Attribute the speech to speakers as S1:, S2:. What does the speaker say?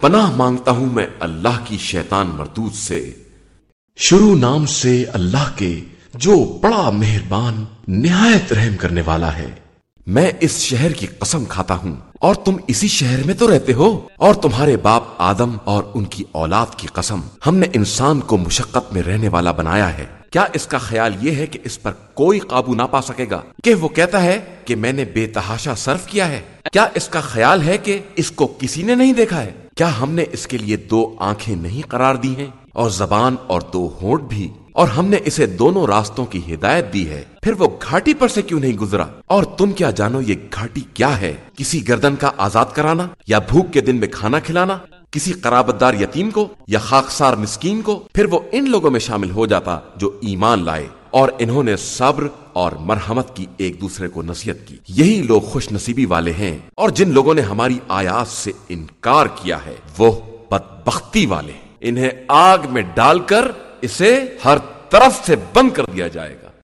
S1: پناہ مانگتا ہوں میں اللہ کی شیطان مردود سے۔ شروع نام سے اللہ کے جو بڑا مہربان، نہایت رحم کرنے والا ہے۔ میں اس شہر کی قسم کھاتا ہوں۔ اور تم اسی شہر میں تو رہتے ہو۔ اور تمہارے باپ آدم اور ان کی اولاد کی قسم، ہم نے انسان کو مشقت میں رہنے والا بنایا ہے۔ کیا اس کا خیال یہ ہے کہ اس پر کوئی قابو نہ پا سکے گا؟ کہ وہ کہتا ہے کہ میں نے بے تحاشا صرف کیا ہے۔ کیا اس کا خیال ہے کہ اس کو کسی نے نہیں دیکھا ہے؟ کیا ہم نے اس کے لیے دو آنکھیں نہیں قرار دی ہیں؟ اور زبان اور دو ہونٹ بھی۔ اور ہم نے اسے دونوں راستوں کی ہدایت دی ہے۔ پھر وہ گھاٹی پر سے کیوں نہیں گزرا؟ اور تم کیا جانو یہ گھاٹی کیا ہے؟ کسی گردن کا آزاد کرانا؟ یا بھوک کے دن میں کھانا کھلانا؟ کسی قرابت دار یتیم کو؟ یا خاکسار مسکین کو؟ پھر وہ ان لوگوں میں شامل ہو جاتا جو ایمان لائے۔ اور انہوں نے صبر اور مرحمت کی ایک دوسرے کو نصیحت کی۔ یہی لوگ خوش نصیبی والے ہیں۔ اور جن لوگوں نے ہماری آیات سے انکار کیا ہے، وہ بدبختی والے ہیں۔ انہیں آگ میں ڈال کر اسے ہر طرف سے بند کر دیا جائے گا۔